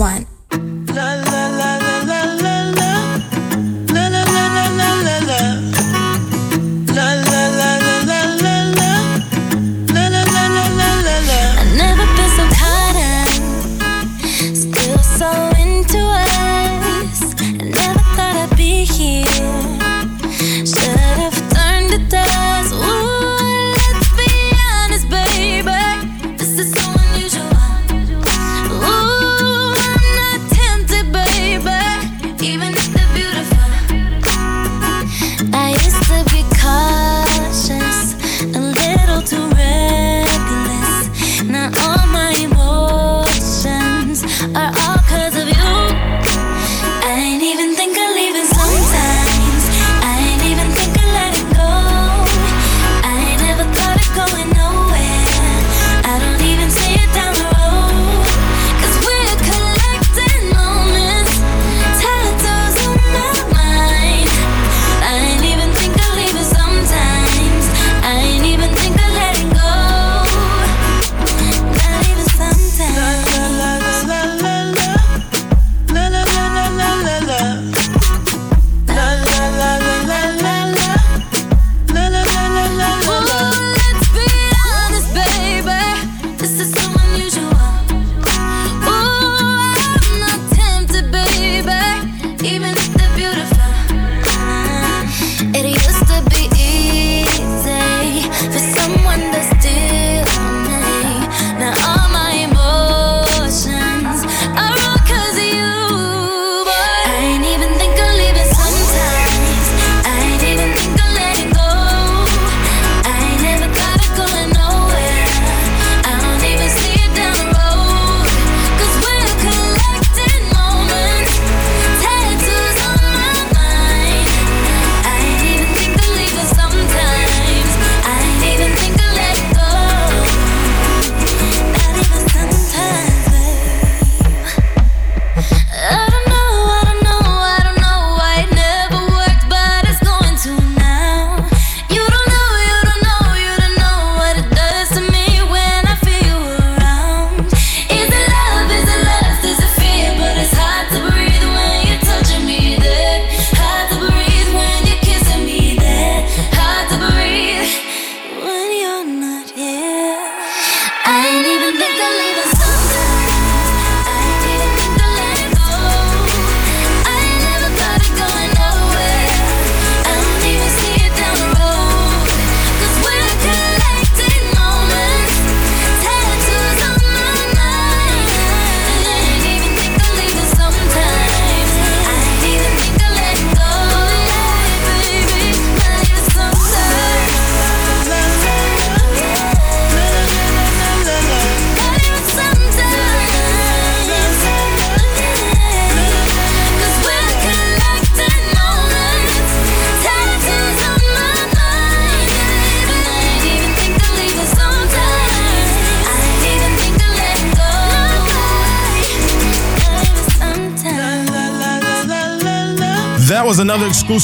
one. Beautiful. I That was another exclusive